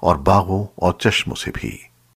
اور باغوں اور چشموں سے بھی۔